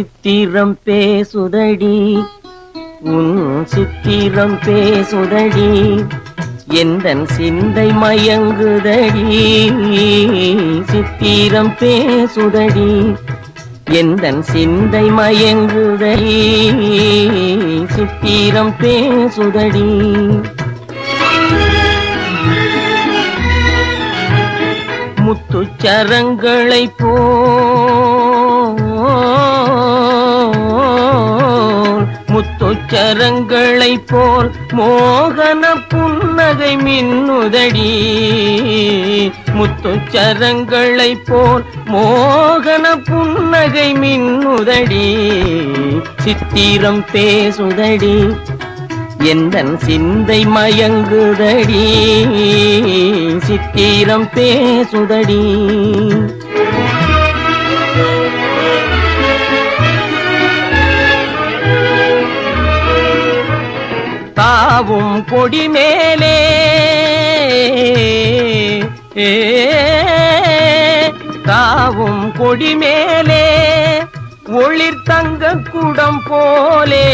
சித்திரம் பேசுதடி. உன் சித்திரம் பேசுதடி. எந்தன் சிந்தை மயங்குதடி. சித்திரம் பேசுதடி. எந்தன் சிந்தை மயங்குதடி. சித்திரம் பேசுதடி. முத்துச்சரங்களை போ முத்துச்சரங்களை போல் மோகன புன்னகை மின்னுதடி. முத்துச்சரங்களை போல் மோகன புன்னகை மின்னுதடி. சித்திரம் பேசுதடி எந்தன் சிந்தை மயங்குதடி. சித்திரம் பேசுதடி. பாவும் கொடி மேலே. ஏ, தாவும் கொடி மேலே. ஒளிர் தங்க குடம் போலே.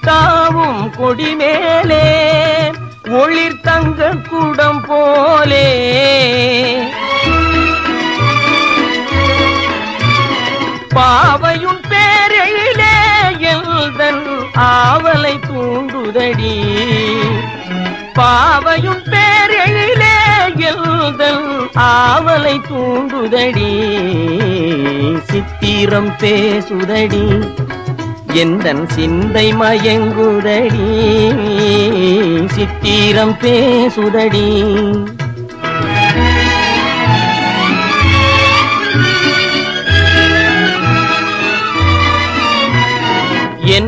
தாவும் கொடி மேலே. ஒளிர் தங்க குடம் போலே. பாவையும் பேரெழிலே எல்தன் ஆவலை உதடி. பாவையும் பேரெழிலே எழுதல் ஆவலை தூண்டுதடி. சித்திரம் பேசுதடி எந்தன் சிந்தை மயங்குதடி. சித்திரம் பேசுதடி.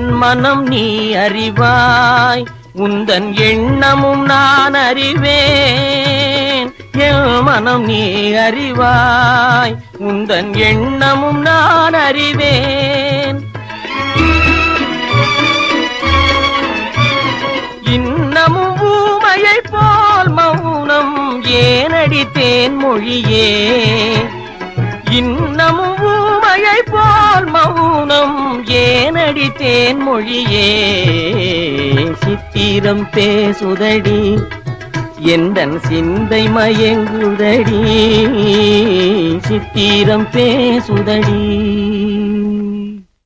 என் மனம் நீ அறிவாய். உந்தன் எண்ணமும் நான் அறிவேன். என் மனம் நீ அறிவாய். உந்தன் எண்ணமும் நான் அறிவேன். இன்னமும் ஊமையை போல் மௌனம் ஏனடித்தேன் மொழியே இன்னமும் ஊமையை போல் மௌனம் ஏனடி தேன் மொழியே சித்திரம் பேசுதடி எந்தன் சிந்தை மயங்குதடி சித்திரம் பேசுதடி.